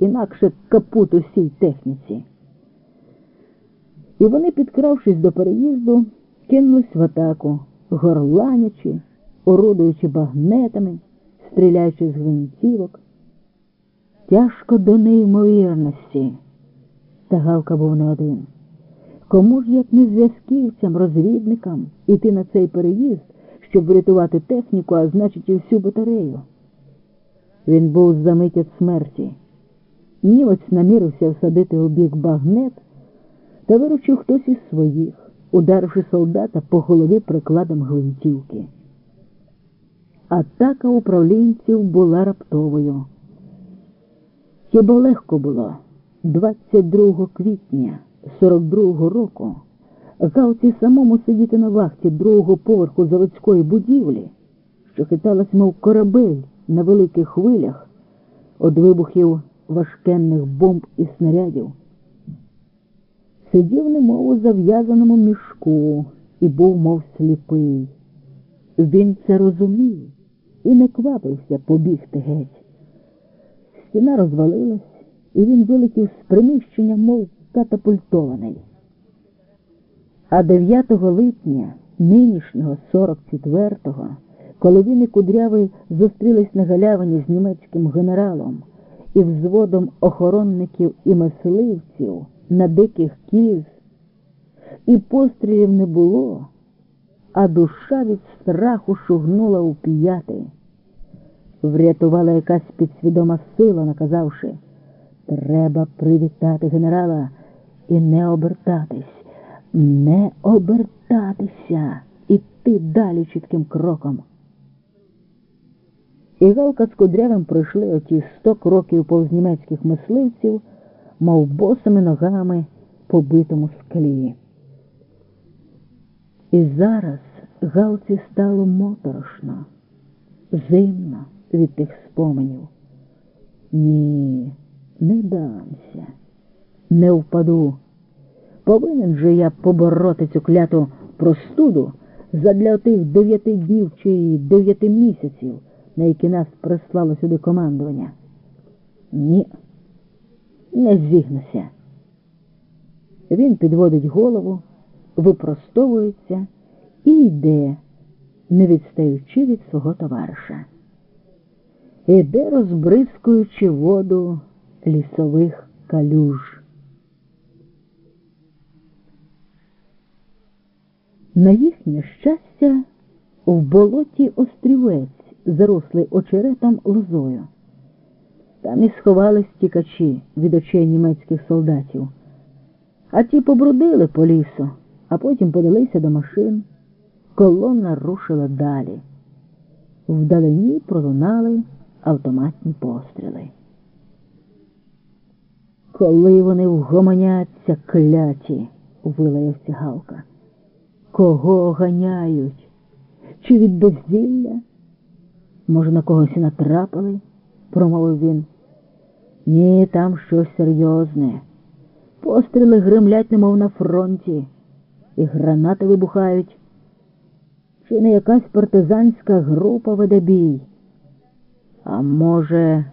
інакше капут усій техніці. І вони, підкравшись до переїзду, кинулись в атаку, горланячи, орудуючи багнетами, стріляючи з гвинтівок. Тяжко до неймовірності. Та Галка був не один. Кому ж, як не зв'язківцям, розвідникам, іти на цей переїзд, щоб врятувати техніку, а значить і всю батарею? Він був замить від смерті. Німець намірився всадити у бік багнет та виручив хтось із своїх, ударивши солдата по голові прикладом гвинтівки. Атака управлінців була раптовою. Хіба легко було 22 квітня 42-го року Галці самому сидіти на вахті другого поверху заводської будівлі, що хиталась, мов корабель на великих хвилях від вибухів важкенних бомб і снарядів. Сидів немов у зав'язаному мішку і був, мов сліпий. Він це розумів і не квапився побігти геть. Стіна розвалилась, і він вилетів з приміщення, мов катапультований. А 9 липня нинішнього 44-го, коли він і кудрявий зустрілись на галявині з німецьким генералом і взводом охоронників і мисливців на диких кіз, і пострілів не було, а душа від страху шугнула у п'яти. Врятувала якась підсвідома сила, наказавши, треба привітати генерала і не обертатись, не обертатися, іти далі чітким кроком. І Галка з кудрявим пройшли оті сто кроків повз німецьких мисливців, мов босими ногами по битому склі. І зараз Галці стало моторошно, зимно від тих споменів. Ні, не дамся, не впаду. Повинен же я побороти цю кляту простуду задля тих дев'яти днів чи дев'яти місяців, на які нас прислало сюди командування. Ні, не зігнуся. Він підводить голову, випростовується і йде, не відстаючи від свого товариша. Іде, розбризкуючи воду лісових калюж. На їхнє щастя, в болоті острівець, зарослий очеретом лозою. Там і сховались тікачі від очей німецьких солдатів, а ті побрудили по лісу, а потім подалися до машин. Колона рушила далі. Вдалині пролунали автоматні постріли. Коли вони вгомоняться кляті, вилаявся Галка. Кого ганяють? Чи від безділля? Може, на когось і натрапили? промовив він. Ні, там щось серйозне. Постріли гримлять, немов на фронті, і гранати вибухають. Чи не якась партизанська група веде бій? А може,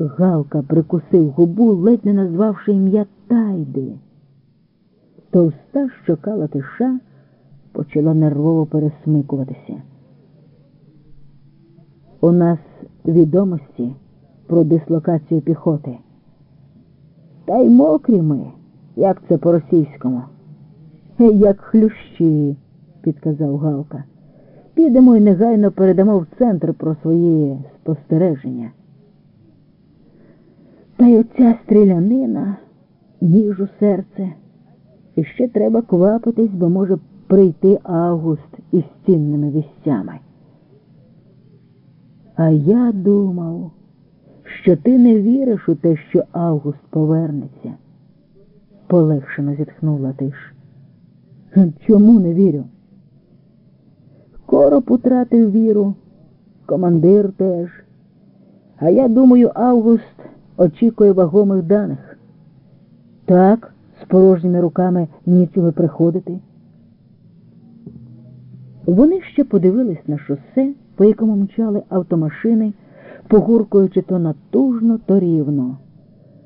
Галка прикусив губу, ледь не назвавши ім'я Тайди. Товста щока латиша почала нервово пересмикуватися. У нас відомості про дислокацію піхоти. Та й мокрі ми, як це по-російському. Як хлющі, підказав Галка. Підемо і негайно передамо в центр про свої спостереження. Та й оця стрілянина, ніж у серце. І ще треба квапитись, бо може прийти август із цінними вістями. А я думав, що ти не віриш у те, що Август повернеться. Полегшено зітхнула тиш. Чому не вірю? Короб утратив віру, командир теж. А я думаю, Август очікує вагомих даних. Так, з порожніми руками нічого приходити. Вони ще подивились на шосе, по якому мчали автомашини, погуркуючи то натужно, то рівно.